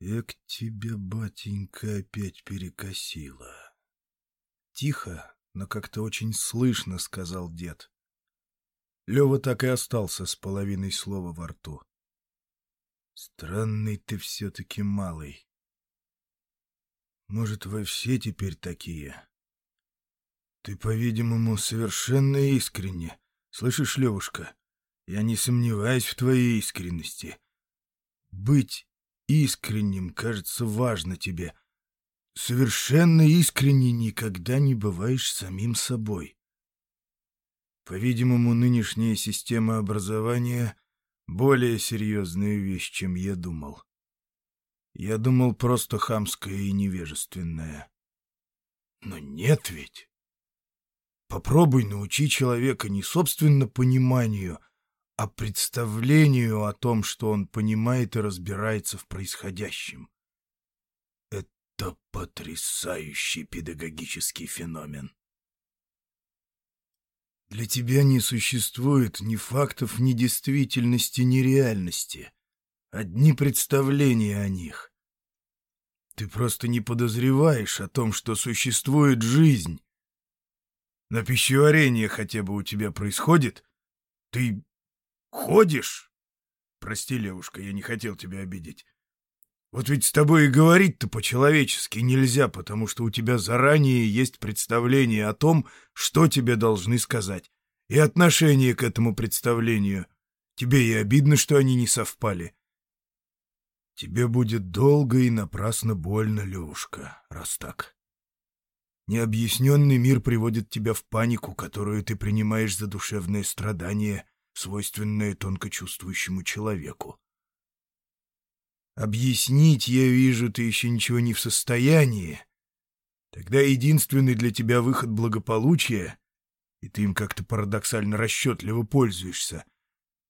Эк тебя, батенька, опять перекосило. Тихо, но как-то очень слышно, — сказал дед. Лева так и остался с половиной слова во рту. Странный ты все-таки малый. Может, вы все теперь такие? Ты, по-видимому, совершенно искренне. Слышишь, Левушка, я не сомневаюсь в твоей искренности. Быть искренним, кажется, важно тебе. Совершенно искренне никогда не бываешь самим собой. По-видимому, нынешняя система образования — более серьезная вещь, чем я думал. Я думал, просто хамская и невежественная. Но нет ведь. Попробуй научи человека не собственно пониманию, а представлению о том, что он понимает и разбирается в происходящем. Это потрясающий педагогический феномен. Для тебя не существует ни фактов, ни действительности, ни реальности. Одни представления о них. Ты просто не подозреваешь о том, что существует жизнь. На пищеварение хотя бы у тебя происходит? Ты ходишь? Прости, Левушка, я не хотел тебя обидеть. Вот ведь с тобой и говорить-то по-человечески нельзя, потому что у тебя заранее есть представление о том, что тебе должны сказать, и отношение к этому представлению. Тебе и обидно, что они не совпали. Тебе будет долго и напрасно больно, Левушка, раз так. Необъясненный мир приводит тебя в панику, которую ты принимаешь за душевное страдание, свойственное тонко чувствующему человеку. Объяснить, я вижу, ты еще ничего не в состоянии. Тогда единственный для тебя выход благополучия, и ты им как-то парадоксально расчетливо пользуешься,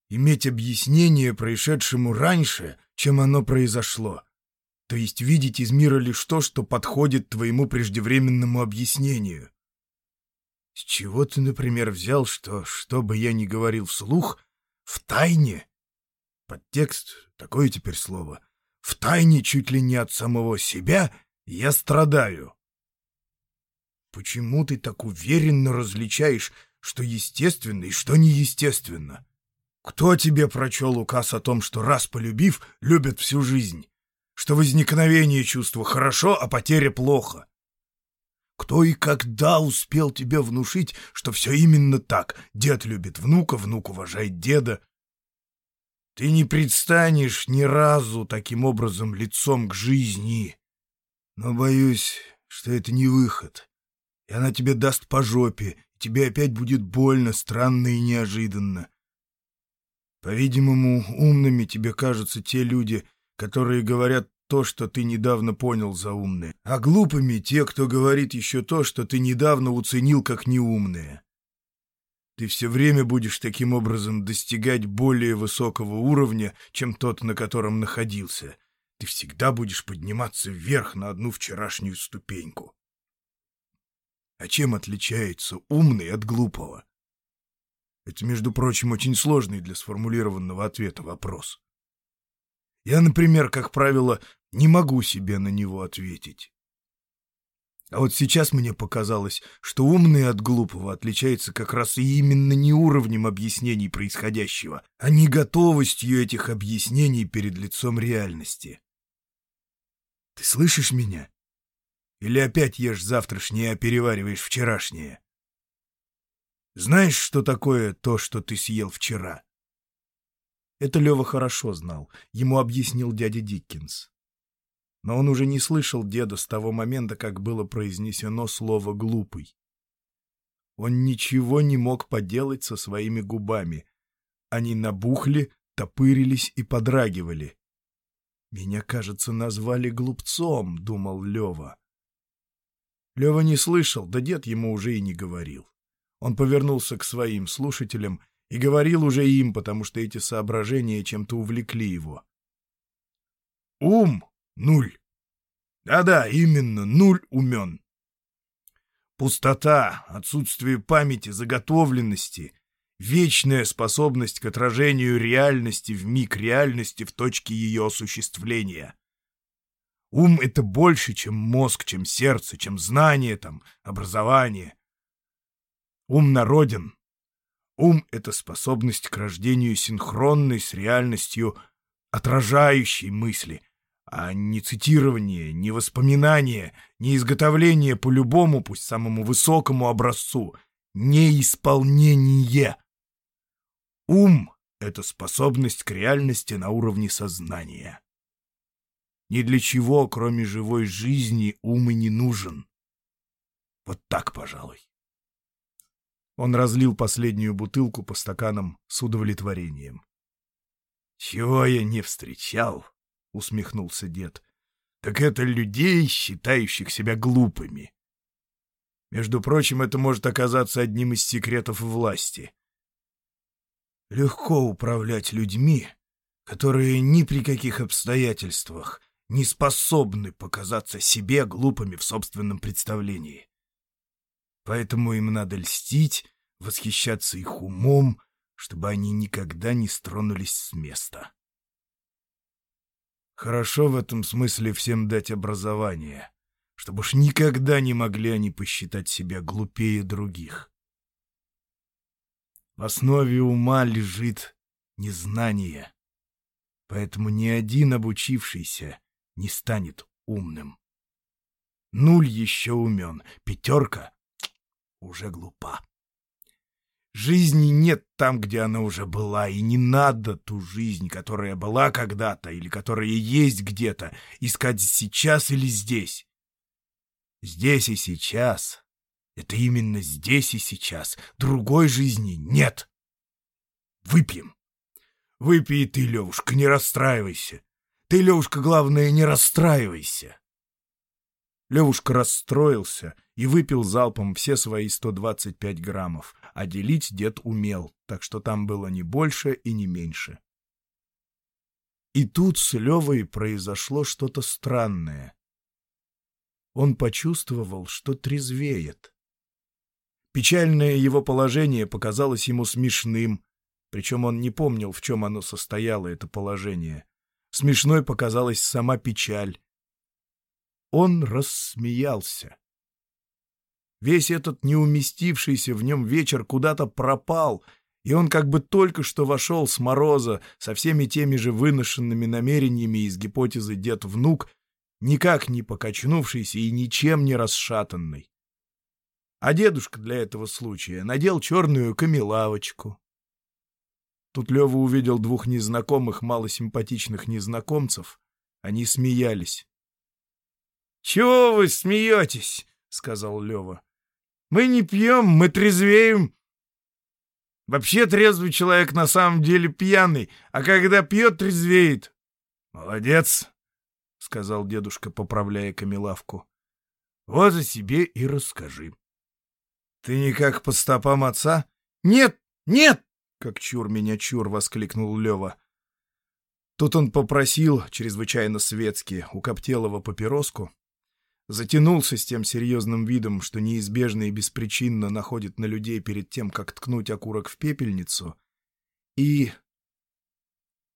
иметь объяснение происшедшему раньше, чем оно произошло, то есть видеть из мира лишь то, что подходит твоему преждевременному объяснению. С чего ты, например, взял, что, что бы я ни говорил вслух, в тайне? Подтекст — такое теперь слово — в тайне чуть ли не от самого себя я страдаю. Почему ты так уверенно различаешь, что естественно и что неестественно? Кто тебе прочел указ о том, что раз полюбив, любят всю жизнь? Что возникновение чувства хорошо, а потеря плохо? Кто и когда успел тебе внушить, что все именно так? Дед любит внука, внук уважает деда. Ты не предстанешь ни разу таким образом лицом к жизни. Но боюсь, что это не выход. И она тебе даст по жопе, и тебе опять будет больно, странно и неожиданно. По-видимому, умными тебе кажутся те люди, которые говорят то, что ты недавно понял за умное, а глупыми те, кто говорит еще то, что ты недавно уценил как неумное. Ты все время будешь таким образом достигать более высокого уровня, чем тот, на котором находился. Ты всегда будешь подниматься вверх на одну вчерашнюю ступеньку. А чем отличается умный от глупого? Это, между прочим, очень сложный для сформулированного ответа вопрос. Я, например, как правило, не могу себе на него ответить. А вот сейчас мне показалось, что умный от глупого отличается как раз и именно не уровнем объяснений происходящего, а не готовостью этих объяснений перед лицом реальности. Ты слышишь меня? Или опять ешь завтрашнее, а перевариваешь вчерашнее? Знаешь, что такое то, что ты съел вчера? Это Лева хорошо знал, ему объяснил дядя Диккенс но он уже не слышал деда с того момента, как было произнесено слово «глупый». Он ничего не мог поделать со своими губами. Они набухли, топырились и подрагивали. «Меня, кажется, назвали глупцом», — думал Лева. Лева не слышал, да дед ему уже и не говорил. Он повернулся к своим слушателям и говорил уже им, потому что эти соображения чем-то увлекли его. «Ум Нуль. Да-да, именно, нуль умен. Пустота, отсутствие памяти, заготовленности, вечная способность к отражению реальности в миг реальности в точке ее осуществления. Ум — это больше, чем мозг, чем сердце, чем знание, там, образование. Ум народен. Ум — это способность к рождению синхронной с реальностью отражающей мысли, а не цитирование, не воспоминание, не изготовление по любому, пусть самому высокому образцу, не исполнение. Ум — это способность к реальности на уровне сознания. Ни для чего, кроме живой жизни, ум и не нужен. Вот так, пожалуй. Он разлил последнюю бутылку по стаканам с удовлетворением. — Чего я не встречал? — усмехнулся дед. — Так это людей, считающих себя глупыми. Между прочим, это может оказаться одним из секретов власти. Легко управлять людьми, которые ни при каких обстоятельствах не способны показаться себе глупыми в собственном представлении. Поэтому им надо льстить, восхищаться их умом, чтобы они никогда не стронулись с места. Хорошо в этом смысле всем дать образование, чтобы уж никогда не могли они посчитать себя глупее других. В основе ума лежит незнание, поэтому ни один обучившийся не станет умным. Нуль еще умен, пятерка уже глупа. Жизни нет там, где она уже была, и не надо ту жизнь, которая была когда-то или которая есть где-то, искать сейчас или здесь. Здесь и сейчас — это именно здесь и сейчас. Другой жизни нет. Выпьем. Выпей ты, Левушка, не расстраивайся. Ты, Левушка, главное, не расстраивайся. Левушка расстроился и выпил залпом все свои 125 граммов, а делить дед умел, так что там было не больше и не меньше. И тут с Левой произошло что-то странное. Он почувствовал, что трезвеет. Печальное его положение показалось ему смешным, причем он не помнил, в чем оно состояло, это положение. Смешной показалась сама печаль. Он рассмеялся. Весь этот неуместившийся в нем вечер куда-то пропал, и он как бы только что вошел с мороза со всеми теми же выношенными намерениями из гипотезы дед-внук, никак не покачнувшийся и ничем не расшатанный. А дедушка для этого случая надел черную камелавочку, Тут Лева увидел двух незнакомых, малосимпатичных незнакомцев. Они смеялись. — Чего вы смеетесь? — сказал Лева. — Мы не пьем, мы трезвеем. Вообще трезвый человек на самом деле пьяный, а когда пьет, трезвеет. — Молодец, — сказал дедушка, поправляя камелавку. — Вот о себе и расскажи. — Ты никак по стопам отца? — Нет, нет! как чур меня чур!» — воскликнул Лева. Тут он попросил, чрезвычайно светски, у Коптелова папироску, затянулся с тем серьезным видом, что неизбежно и беспричинно находит на людей перед тем, как ткнуть окурок в пепельницу, и...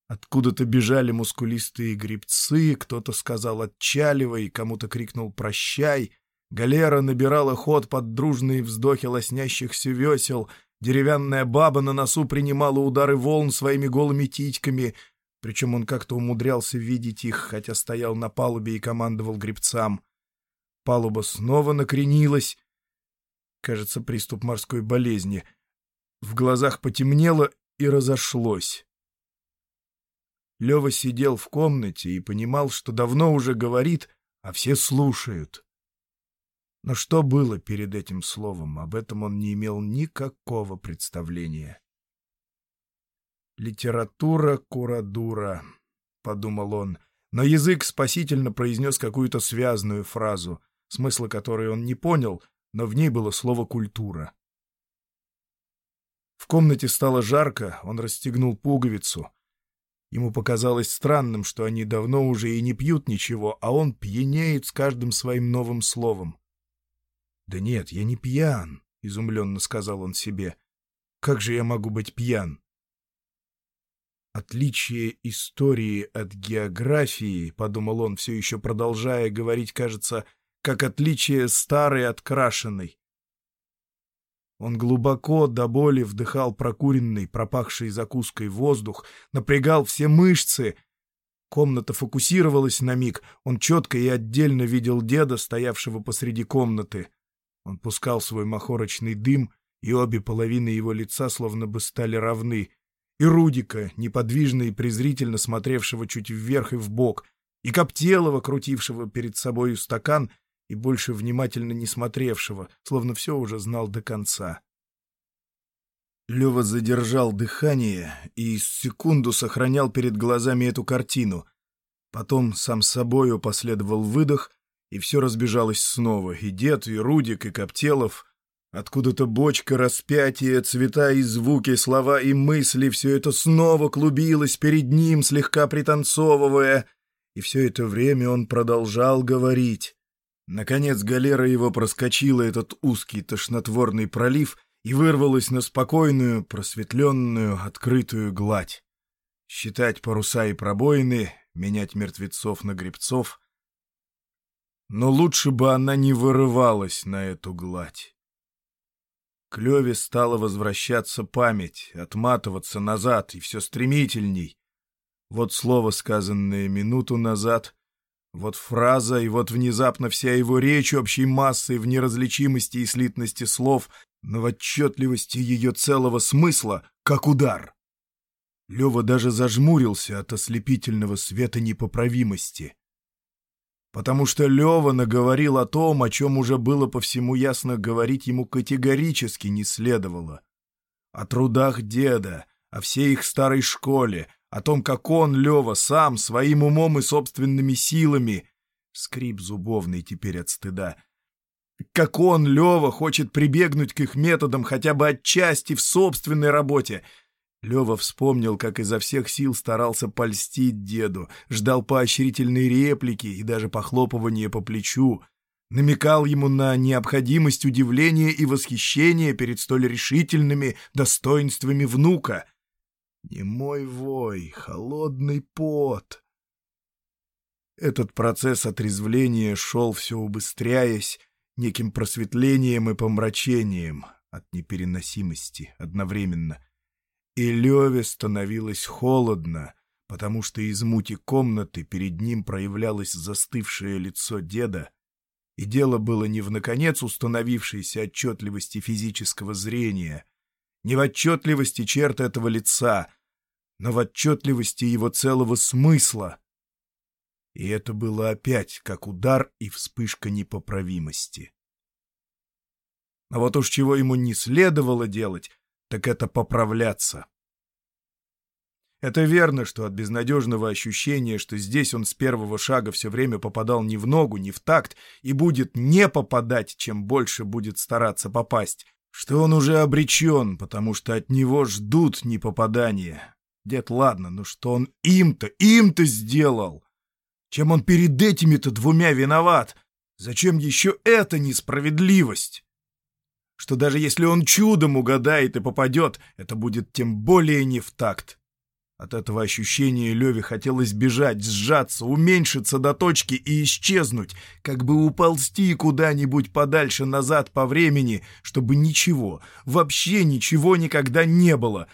Откуда-то бежали мускулистые грибцы, кто-то сказал «отчаливай», кому-то крикнул «прощай», галера набирала ход под дружные вздохи лоснящихся весел — Деревянная баба на носу принимала удары волн своими голыми титьками, причем он как-то умудрялся видеть их, хотя стоял на палубе и командовал гребцам. Палуба снова накренилась. Кажется, приступ морской болезни. В глазах потемнело и разошлось. Лева сидел в комнате и понимал, что давно уже говорит, а все слушают. Но что было перед этим словом, об этом он не имел никакого представления. «Литература курадура», — подумал он, но язык спасительно произнес какую-то связную фразу, смысла которой он не понял, но в ней было слово «культура». В комнате стало жарко, он расстегнул пуговицу. Ему показалось странным, что они давно уже и не пьют ничего, а он пьянеет с каждым своим новым словом. «Да нет, я не пьян», — изумленно сказал он себе. «Как же я могу быть пьян?» Отличие истории от географии, — подумал он, все еще продолжая говорить, кажется, как отличие старой от крашеной. Он глубоко до боли вдыхал прокуренный, пропахший закуской воздух, напрягал все мышцы. Комната фокусировалась на миг, он четко и отдельно видел деда, стоявшего посреди комнаты. Он пускал свой махорочный дым, и обе половины его лица словно бы стали равны — и Рудика, неподвижно и презрительно смотревшего чуть вверх и вбок, и Коптелова, крутившего перед собою стакан и больше внимательно не смотревшего, словно все уже знал до конца. Лева задержал дыхание и секунду сохранял перед глазами эту картину. Потом сам собою последовал выдох, и все разбежалось снова, и дед, и Рудик, и Коптелов — Откуда-то бочка, распятие, цвета и звуки, слова и мысли — все это снова клубилось перед ним, слегка пританцовывая. И все это время он продолжал говорить. Наконец галера его проскочила этот узкий тошнотворный пролив и вырвалась на спокойную, просветленную, открытую гладь. Считать паруса и пробоины, менять мертвецов на гребцов. Но лучше бы она не вырывалась на эту гладь. К Леве стала возвращаться память, отматываться назад, и все стремительней. Вот слово, сказанное минуту назад, вот фраза, и вот внезапно вся его речь общей массой в неразличимости и слитности слов, но в отчетливости ее целого смысла, как удар. Лева даже зажмурился от ослепительного света непоправимости потому что Лева наговорил о том, о чем уже было по всему ясно говорить ему категорически не следовало. О трудах деда, о всей их старой школе, о том, как он, Лева, сам, своим умом и собственными силами, скрип зубовный теперь от стыда, как он, Лева, хочет прибегнуть к их методам хотя бы отчасти в собственной работе — Лева вспомнил, как изо всех сил старался польстить деду, ждал поощрительной реплики и даже похлопывания по плечу, намекал ему на необходимость удивления и восхищения перед столь решительными достоинствами внука. Не мой вой, холодный пот. Этот процесс отрезвления шел все убыстряясь, неким просветлением и помрачением от непереносимости одновременно — и Леве становилось холодно, потому что из мути комнаты перед ним проявлялось застывшее лицо деда, и дело было не в, наконец, установившейся отчетливости физического зрения, не в отчетливости черт этого лица, но в отчетливости его целого смысла. И это было опять как удар и вспышка непоправимости. А вот уж чего ему не следовало делать, так это поправляться. Это верно, что от безнадежного ощущения, что здесь он с первого шага все время попадал не в ногу, не в такт, и будет не попадать, чем больше будет стараться попасть, что он уже обречен, потому что от него ждут непопадания. Дед, ладно, но что он им-то, им-то сделал? Чем он перед этими-то двумя виноват? Зачем еще эта несправедливость? что даже если он чудом угадает и попадет, это будет тем более не в такт. От этого ощущения Леве хотелось бежать, сжаться, уменьшиться до точки и исчезнуть, как бы уползти куда-нибудь подальше назад по времени, чтобы ничего, вообще ничего никогда не было.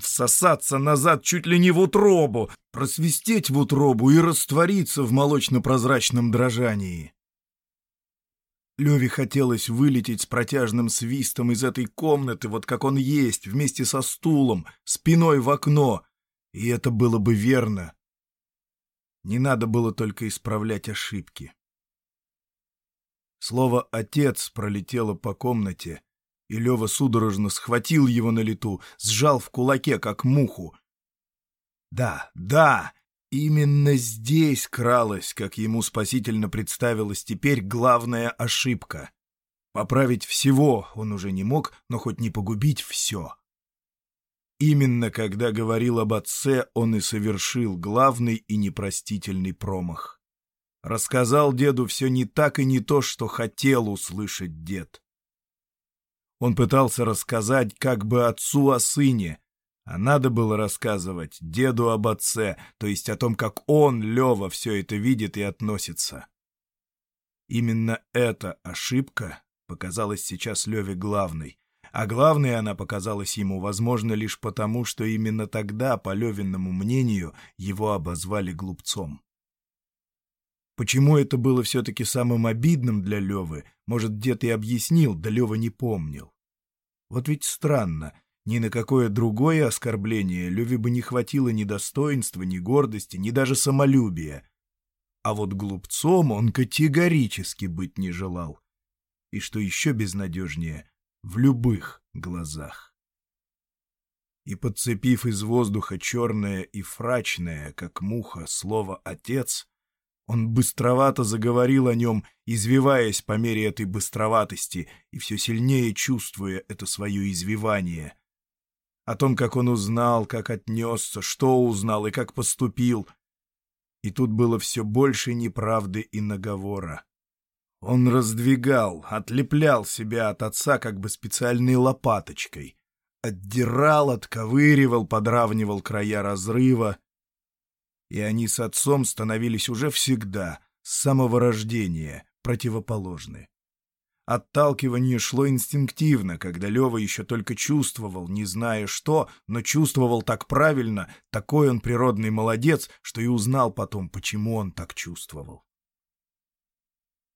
Всосаться назад чуть ли не в утробу, просвистеть в утробу и раствориться в молочно-прозрачном дрожании. Леве хотелось вылететь с протяжным свистом из этой комнаты, вот как он есть, вместе со стулом, спиной в окно. И это было бы верно. Не надо было только исправлять ошибки. Слово «отец» пролетело по комнате, и Лева судорожно схватил его на лету, сжал в кулаке, как муху. «Да, да!» Именно здесь кралась, как ему спасительно представилась теперь, главная ошибка. Поправить всего он уже не мог, но хоть не погубить все. Именно когда говорил об отце, он и совершил главный и непростительный промах. Рассказал деду все не так и не то, что хотел услышать дед. Он пытался рассказать как бы отцу о сыне, А надо было рассказывать деду об отце, то есть о том, как он, Лева, все это видит и относится. Именно эта ошибка показалась сейчас Леве главной, а главной она показалась ему, возможно, лишь потому, что именно тогда, по Левинному мнению, его обозвали глупцом. Почему это было все-таки самым обидным для Левы, может, дед и объяснил, да Лева не помнил. Вот ведь странно, ни на какое другое оскорбление Леве бы не хватило ни достоинства, ни гордости, ни даже самолюбия. А вот глупцом он категорически быть не желал. И что еще безнадежнее, в любых глазах. И подцепив из воздуха черное и фрачное, как муха, слово «отец», он быстровато заговорил о нем, извиваясь по мере этой быстроватости и все сильнее чувствуя это свое извивание. О том, как он узнал, как отнесся, что узнал и как поступил. И тут было все больше неправды и наговора. Он раздвигал, отлеплял себя от отца как бы специальной лопаточкой. Отдирал, отковыривал, подравнивал края разрыва. И они с отцом становились уже всегда, с самого рождения, противоположны. Отталкивание шло инстинктивно, когда Лева еще только чувствовал, не зная что, но чувствовал так правильно, такой он природный молодец, что и узнал потом, почему он так чувствовал.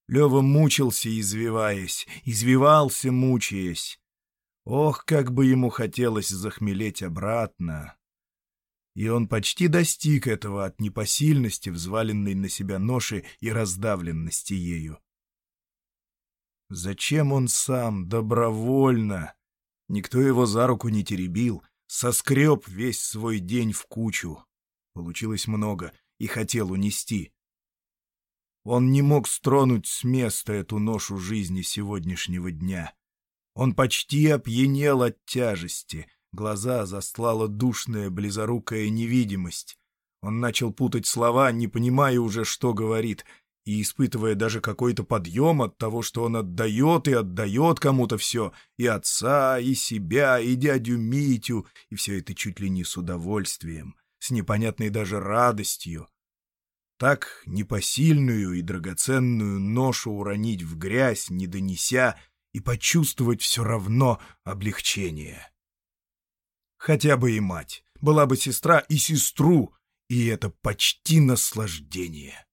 Лева мучился, извиваясь, извивался, мучаясь. Ох, как бы ему хотелось захмелеть обратно. И он почти достиг этого от непосильности, взваленной на себя ноши и раздавленности ею. Зачем он сам, добровольно? Никто его за руку не теребил, соскреб весь свой день в кучу. Получилось много и хотел унести. Он не мог стронуть с места эту ношу жизни сегодняшнего дня. Он почти опьянел от тяжести, глаза застлала душная близорукая невидимость. Он начал путать слова, не понимая уже, что говорит, и испытывая даже какой-то подъем от того, что он отдает и отдает кому-то все, и отца, и себя, и дядю Митю, и все это чуть ли не с удовольствием, с непонятной даже радостью. Так непосильную и драгоценную ношу уронить в грязь, не донеся, и почувствовать все равно облегчение. Хотя бы и мать, была бы сестра и сестру, и это почти наслаждение.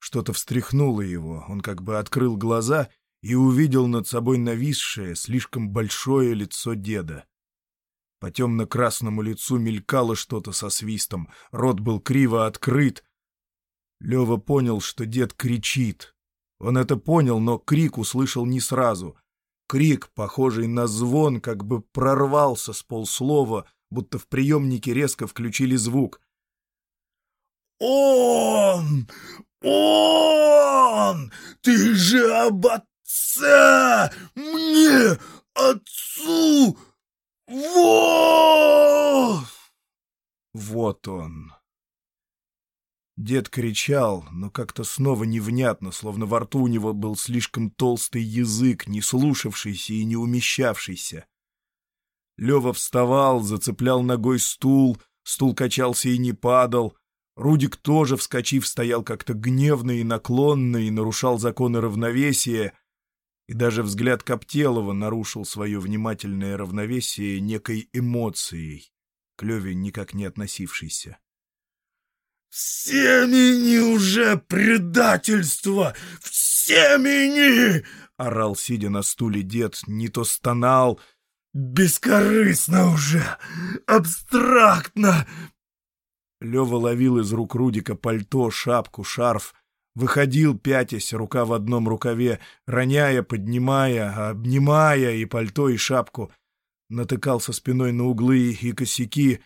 Что-то встряхнуло его, он как бы открыл глаза и увидел над собой нависшее, слишком большое лицо деда. По темно-красному лицу мелькало что-то со свистом, рот был криво открыт. Лева понял, что дед кричит. Он это понял, но крик услышал не сразу. Крик, похожий на звон, как бы прорвался с полслова, будто в приемнике резко включили звук. «Он! Он! Ты же об отце! Мне! Отцу! Вот! Вот он. Дед кричал, но как-то снова невнятно, словно во рту у него был слишком толстый язык, не слушавшийся и не умещавшийся. Лева вставал, зацеплял ногой стул, стул качался и не падал. Рудик тоже, вскочив, стоял как-то гневно и наклонно и нарушал законы равновесия — и даже взгляд Коптелова нарушил свое внимательное равновесие некой эмоцией, к Леве никак не относившейся. «Всемени уже предательство! Всемени!» — орал, сидя на стуле дед, не то стонал. «Бескорыстно уже! Абстрактно!» Лева ловил из рук Рудика пальто, шапку, шарф, Выходил, пятясь, рука в одном рукаве, роняя, поднимая, обнимая и пальто, и шапку. Натыкался спиной на углы и косяки.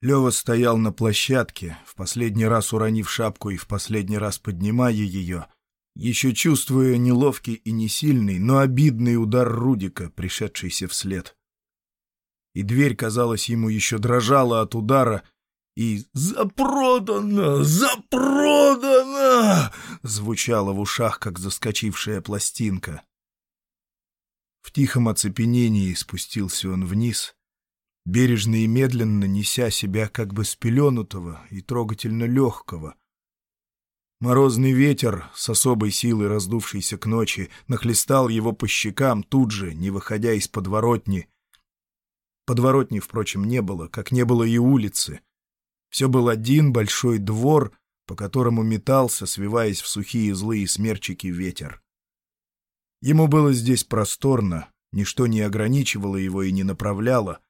Лева стоял на площадке, в последний раз уронив шапку и в последний раз поднимая ее, еще чувствуя неловкий и несильный, но обидный удар Рудика, пришедшийся вслед. И дверь, казалось, ему еще дрожала от удара — и «Запродано! Запродано!» звучало в ушах, как заскочившая пластинка. В тихом оцепенении спустился он вниз, бережно и медленно неся себя как бы спеленутого и трогательно легкого. Морозный ветер, с особой силой раздувшийся к ночи, нахлестал его по щекам тут же, не выходя из подворотни. Подворотни, впрочем, не было, как не было и улицы. Все был один большой двор, по которому метался, свиваясь в сухие злые смерчики ветер. Ему было здесь просторно, ничто не ограничивало его и не направляло.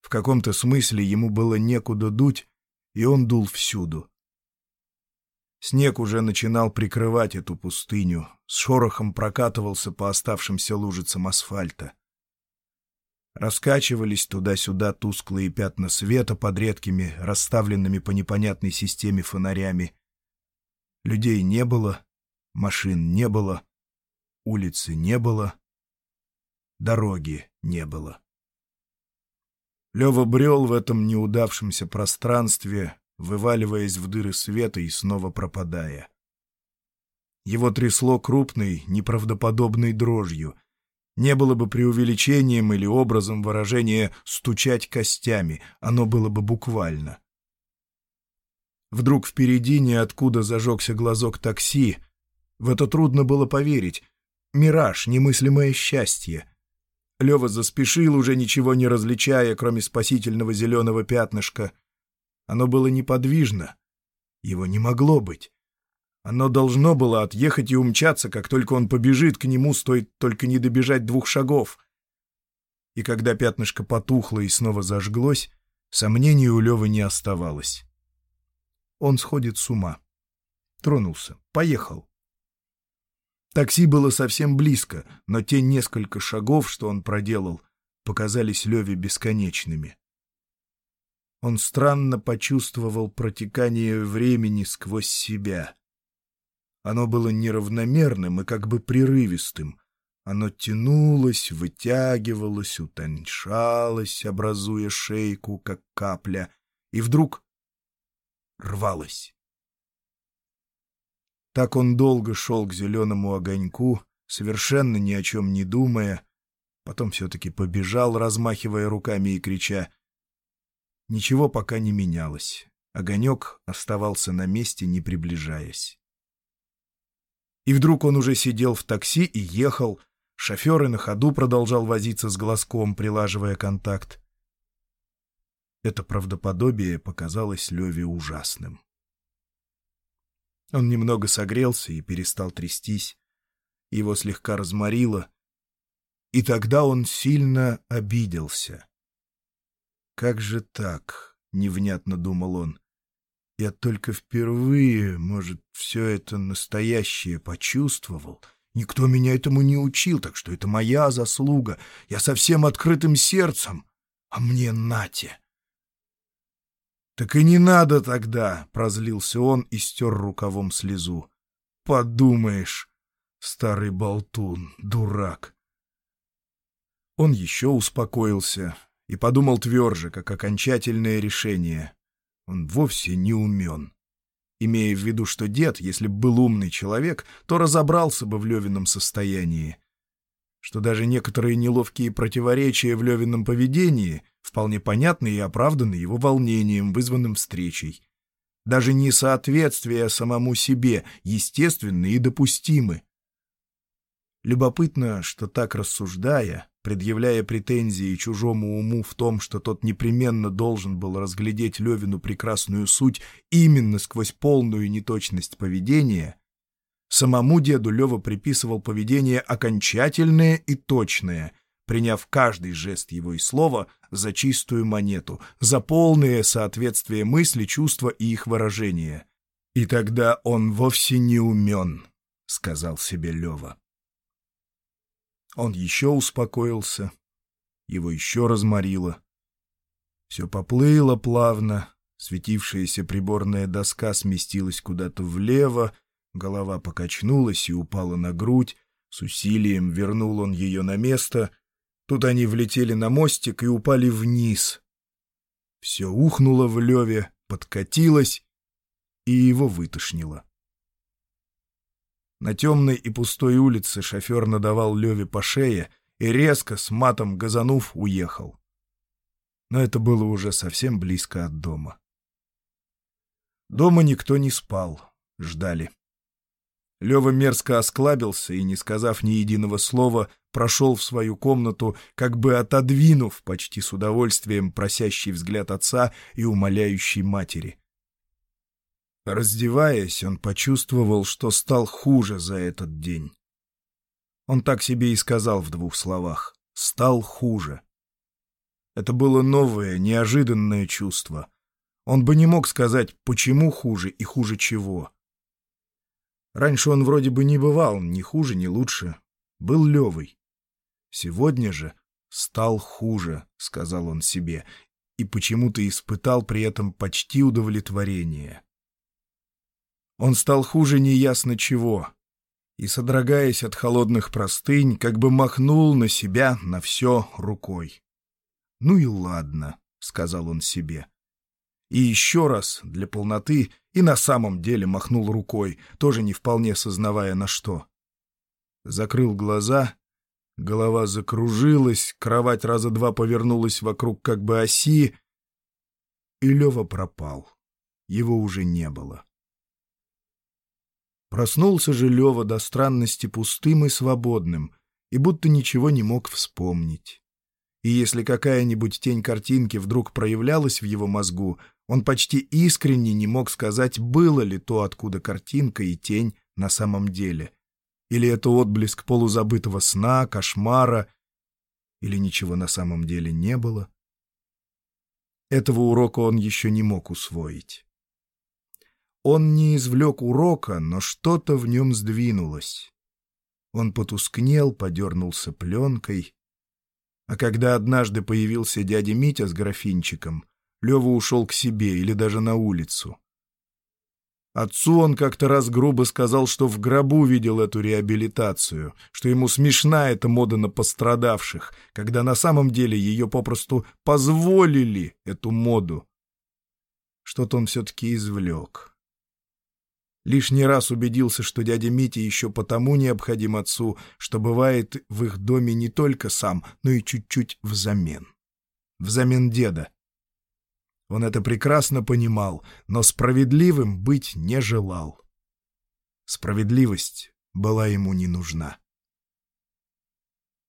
В каком-то смысле ему было некуда дуть, и он дул всюду. Снег уже начинал прикрывать эту пустыню, с шорохом прокатывался по оставшимся лужицам асфальта. Раскачивались туда-сюда тусклые пятна света под редкими, расставленными по непонятной системе фонарями. Людей не было, машин не было, улицы не было, дороги не было. Лева брел в этом неудавшемся пространстве, вываливаясь в дыры света и снова пропадая. Его трясло крупной, неправдоподобной дрожью. Не было бы преувеличением или образом выражения «стучать костями», оно было бы буквально. Вдруг впереди ниоткуда зажегся глазок такси. В это трудно было поверить. Мираж, немыслимое счастье. Лева заспешил, уже ничего не различая, кроме спасительного зеленого пятнышка. Оно было неподвижно. Его не могло быть. Оно должно было отъехать и умчаться, как только он побежит к нему, стоит только не добежать двух шагов. И когда пятнышко потухло и снова зажглось, сомнений у Левы не оставалось. Он сходит с ума. Тронулся. Поехал. Такси было совсем близко, но те несколько шагов, что он проделал, показались Леве бесконечными. Он странно почувствовал протекание времени сквозь себя. Оно было неравномерным и как бы прерывистым. Оно тянулось, вытягивалось, утоньшалось, образуя шейку, как капля, и вдруг рвалось. Так он долго шел к зеленому огоньку, совершенно ни о чем не думая, потом все-таки побежал, размахивая руками и крича. Ничего пока не менялось. Огонек оставался на месте, не приближаясь. И вдруг он уже сидел в такси и ехал. Шофер и на ходу продолжал возиться с глазком, прилаживая контакт. Это правдоподобие показалось Леве ужасным. Он немного согрелся и перестал трястись. Его слегка разморило. И тогда он сильно обиделся. «Как же так?» — невнятно думал он. Я только впервые, может, все это настоящее почувствовал. Никто меня этому не учил, так что это моя заслуга. Я совсем открытым сердцем, а мне нате. «Так и не надо тогда!» — прозлился он и стер рукавом слезу. «Подумаешь, старый болтун, дурак!» Он еще успокоился и подумал тверже, как окончательное решение. Он вовсе не умен. Имея в виду, что дед, если бы был умный человек, то разобрался бы в Левином состоянии. Что даже некоторые неловкие противоречия в Левином поведении вполне понятны и оправданы его волнением, вызванным встречей. Даже несоответствия самому себе естественны и допустимы. Любопытно, что так рассуждая, предъявляя претензии чужому уму в том, что тот непременно должен был разглядеть Левину прекрасную суть именно сквозь полную неточность поведения, самому деду Лева приписывал поведение окончательное и точное, приняв каждый жест его и слова за чистую монету, за полное соответствие мысли, чувства и их выражения. «И тогда он вовсе не умен», — сказал себе Лева. Он еще успокоился, его еще разморило. Все поплыло плавно, светившаяся приборная доска сместилась куда-то влево, голова покачнулась и упала на грудь, с усилием вернул он ее на место. Тут они влетели на мостик и упали вниз. Все ухнуло в Леве, подкатилось, и его вытошнило. На темной и пустой улице шофер надавал Леве по шее, и резко, с матом газанув, уехал. Но это было уже совсем близко от дома. Дома никто не спал, ждали. Лева мерзко осклабился и, не сказав ни единого слова, прошел в свою комнату, как бы отодвинув почти с удовольствием просящий взгляд отца и умоляющей матери. Раздеваясь, он почувствовал, что стал хуже за этот день. Он так себе и сказал в двух словах «стал хуже». Это было новое, неожиданное чувство. Он бы не мог сказать, почему хуже и хуже чего. Раньше он вроде бы не бывал ни хуже, ни лучше. Был Левой. Сегодня же стал хуже, — сказал он себе, и почему-то испытал при этом почти удовлетворение. Он стал хуже неясно чего, и, содрогаясь от холодных простынь, как бы махнул на себя, на все рукой. «Ну и ладно», — сказал он себе и еще раз, для полноты, и на самом деле махнул рукой, тоже не вполне сознавая на что. Закрыл глаза, голова закружилась, кровать раза два повернулась вокруг как бы оси, и Лева пропал. Его уже не было. Проснулся же Лева до странности пустым и свободным, и будто ничего не мог вспомнить. И если какая-нибудь тень картинки вдруг проявлялась в его мозгу, он почти искренне не мог сказать, было ли то, откуда картинка и тень на самом деле. Или это отблеск полузабытого сна, кошмара, или ничего на самом деле не было. Этого урока он еще не мог усвоить. Он не извлек урока, но что-то в нем сдвинулось. Он потускнел, подернулся пленкой. А когда однажды появился дядя Митя с графинчиком, Лева ушел к себе или даже на улицу. Отцу он как-то раз грубо сказал, что в гробу видел эту реабилитацию, что ему смешна эта мода на пострадавших, когда на самом деле ее попросту позволили, эту моду. Что-то он все-таки извлек. Лишний раз убедился, что дядя Митя еще потому необходим отцу, что бывает в их доме не только сам, но и чуть-чуть взамен. Взамен деда, он это прекрасно понимал, но справедливым быть не желал. Справедливость была ему не нужна.